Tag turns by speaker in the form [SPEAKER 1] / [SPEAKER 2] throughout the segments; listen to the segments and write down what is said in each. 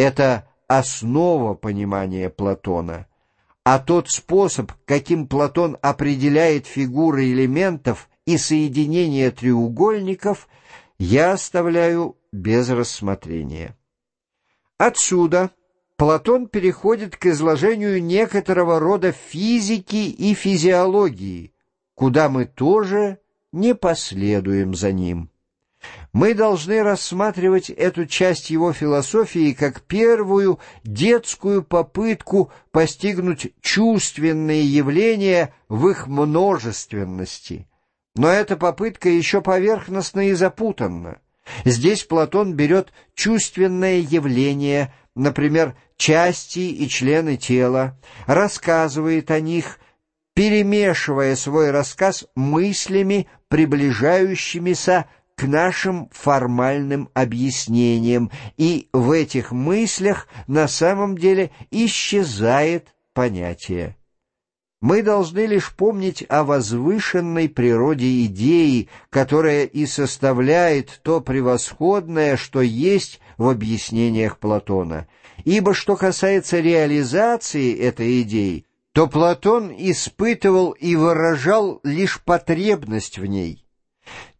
[SPEAKER 1] Это основа понимания Платона, а тот способ, каким Платон определяет фигуры элементов и соединение треугольников, я оставляю без рассмотрения. Отсюда Платон переходит к изложению некоторого рода физики и физиологии, куда мы тоже не последуем за ним. Мы должны рассматривать эту часть его философии как первую детскую попытку постигнуть чувственные явления в их множественности. Но эта попытка еще поверхностна и запутанна. Здесь Платон берет чувственное явление, например, части и члены тела, рассказывает о них, перемешивая свой рассказ мыслями, приближающимися к нашим формальным объяснениям, и в этих мыслях на самом деле исчезает понятие. Мы должны лишь помнить о возвышенной природе идеи, которая и составляет то превосходное, что есть в объяснениях Платона. Ибо что касается реализации этой идеи, то Платон испытывал и выражал лишь потребность в ней.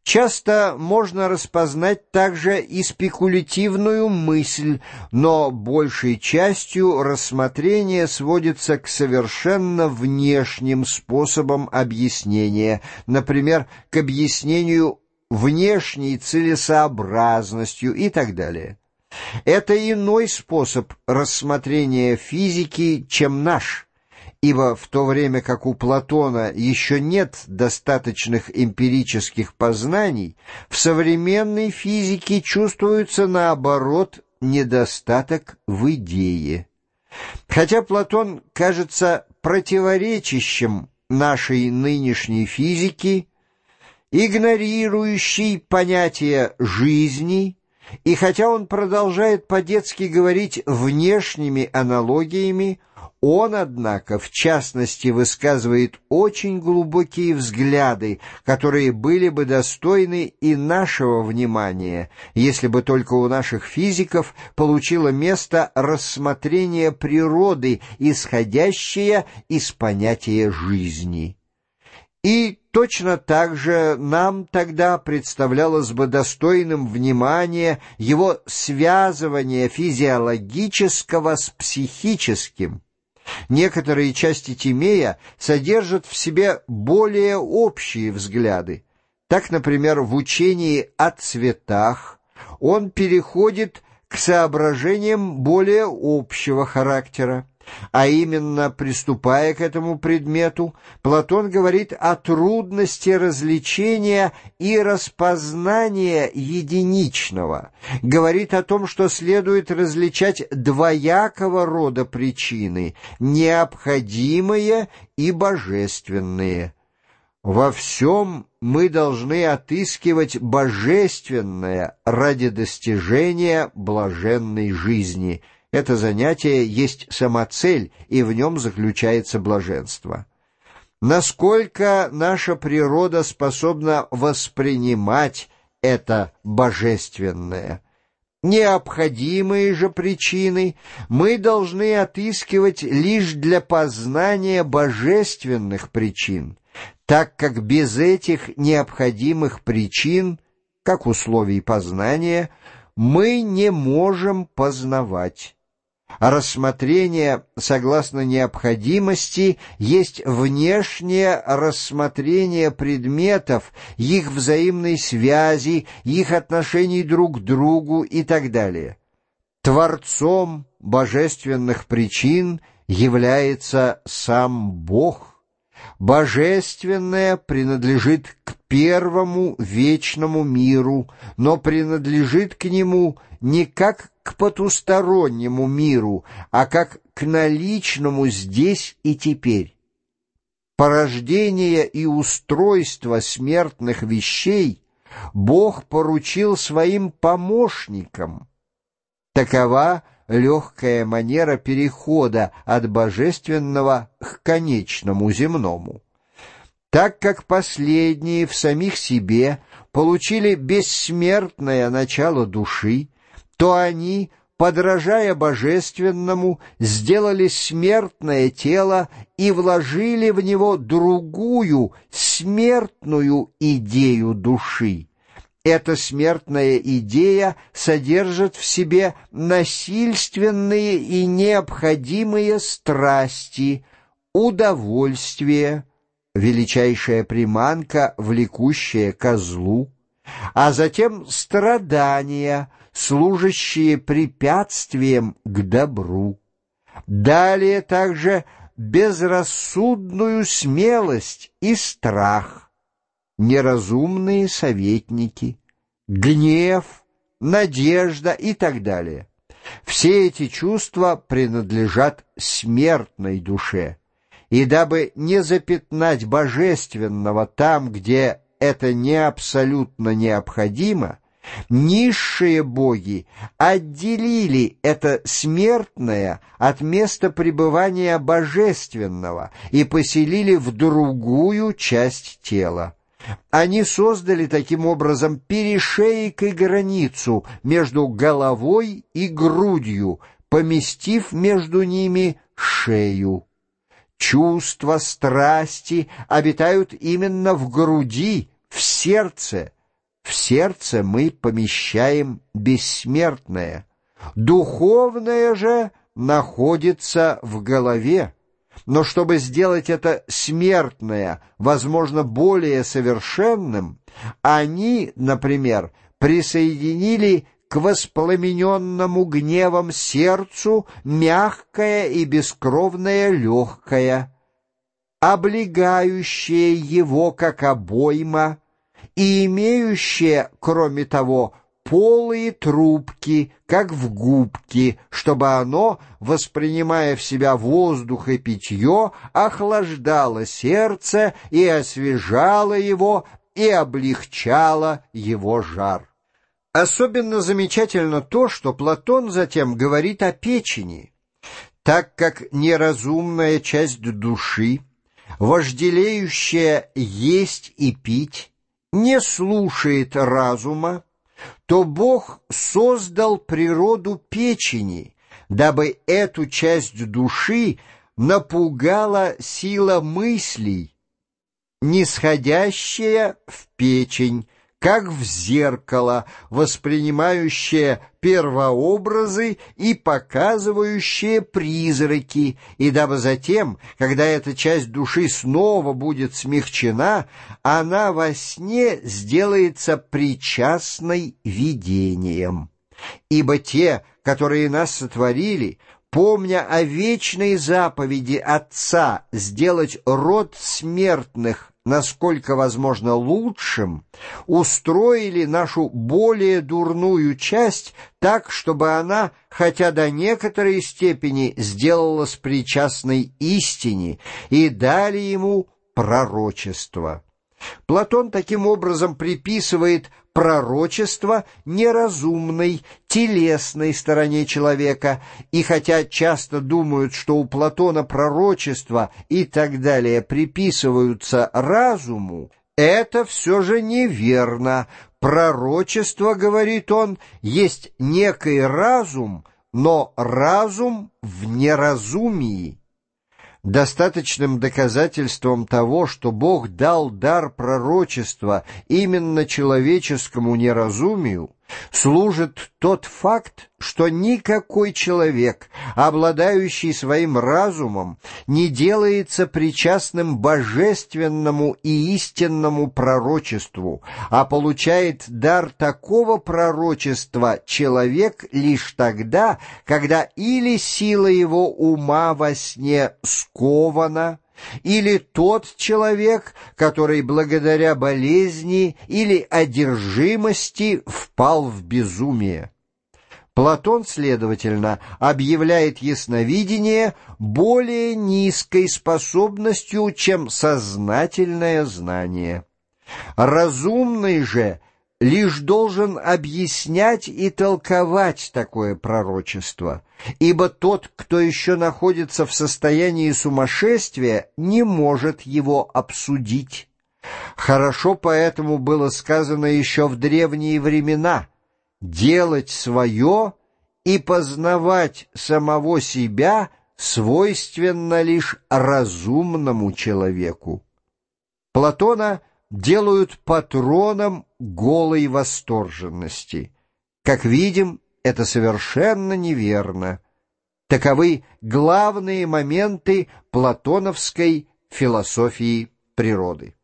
[SPEAKER 1] Часто можно распознать также и спекулятивную мысль, но большей частью рассмотрение сводится к совершенно внешним способам объяснения, например, к объяснению внешней целесообразностью и так далее. Это иной способ рассмотрения физики, чем наш – ибо в то время как у Платона еще нет достаточных эмпирических познаний, в современной физике чувствуется, наоборот, недостаток в идее. Хотя Платон кажется противоречащим нашей нынешней физике, игнорирующий понятие жизни, и хотя он продолжает по-детски говорить внешними аналогиями, он, однако, в частности, высказывает очень глубокие взгляды, которые были бы достойны и нашего внимания, если бы только у наших физиков получило место рассмотрение природы, исходящее из понятия жизни. И точно так же нам тогда представлялось бы достойным внимания его связывание физиологического с психическим. Некоторые части Тимея содержат в себе более общие взгляды. Так, например, в учении о цветах он переходит к соображениям более общего характера. А именно, приступая к этому предмету, Платон говорит о трудности развлечения и распознания единичного, говорит о том, что следует различать двоякого рода причины, необходимые и божественные. Во всем мы должны отыскивать божественное ради достижения блаженной жизни – это занятие есть самоцель, и в нем заключается блаженство. Насколько наша природа способна воспринимать это божественное? Необходимые же причины мы должны отыскивать лишь для познания божественных причин, так как без этих необходимых причин, как условий познания, мы не можем познавать. Рассмотрение, согласно необходимости, есть внешнее рассмотрение предметов, их взаимной связи, их отношений друг к другу и так далее. Творцом божественных причин является сам Бог. Божественное принадлежит к первому вечному миру, но принадлежит к нему не как к потустороннему миру, а как к наличному здесь и теперь. Порождение и устройство смертных вещей Бог поручил своим помощникам. Такова легкая манера перехода от божественного к конечному земному. Так как последние в самих себе получили бессмертное начало души, то они подражая божественному, сделали смертное тело и вложили в него другую, смертную идею души. Эта смертная идея содержит в себе насильственные и необходимые страсти, удовольствие, величайшая приманка, влекущая козлу, а затем страдания, служащие препятствием к добру. Далее также безрассудную смелость и страх, неразумные советники, гнев, надежда и так далее. Все эти чувства принадлежат смертной душе, и дабы не запятнать божественного там, где это не абсолютно необходимо, низшие боги отделили это смертное от места пребывания божественного и поселили в другую часть тела. Они создали таким образом перешеек и границу между головой и грудью, поместив между ними шею. Чувства, страсти обитают именно в груди, в сердце. В сердце мы помещаем бессмертное. Духовное же находится в голове. Но чтобы сделать это смертное, возможно, более совершенным, они, например, присоединили к воспламененному гневом сердцу мягкое и бескровное легкое, облегающее его как обойма и имеющее, кроме того, полые трубки, как в губке, чтобы оно, воспринимая в себя воздух и питье, охлаждало сердце и освежало его и облегчало его жар. Особенно замечательно то, что Платон затем говорит о печени, так как неразумная часть души, вожделеющая есть и пить, не слушает разума, то Бог создал природу печени, дабы эту часть души напугала сила мыслей, нисходящая в печень, как в зеркало, воспринимающее первообразы и показывающее призраки, и дабы затем, когда эта часть души снова будет смягчена, она во сне сделается причастной видением. Ибо те, которые нас сотворили, помня о вечной заповеди Отца сделать род смертных насколько возможно лучшим, устроили нашу более дурную часть так, чтобы она, хотя до некоторой степени сделалась причастной истине, и дали ему пророчество. Платон таким образом приписывает пророчество неразумной, телесной стороне человека, и хотя часто думают, что у Платона пророчество и так далее приписываются разуму, это все же неверно. Пророчество, говорит он, есть некий разум, но разум в неразумии. Достаточным доказательством того, что Бог дал дар пророчества именно человеческому неразумию, служит тот факт, что никакой человек, обладающий своим разумом, не делается причастным божественному и истинному пророчеству, а получает дар такого пророчества человек лишь тогда, когда или сила его ума во сне скована, или тот человек, который благодаря болезни или одержимости впал в безумие. Платон, следовательно, объявляет ясновидение более низкой способностью, чем сознательное знание. Разумный же лишь должен объяснять и толковать такое пророчество, ибо тот, кто еще находится в состоянии сумасшествия, не может его обсудить. Хорошо поэтому было сказано еще в древние времена «делать свое и познавать самого себя свойственно лишь разумному человеку. Платона делают патроном голой восторженности. Как видим, это совершенно неверно. Таковы главные моменты платоновской философии природы.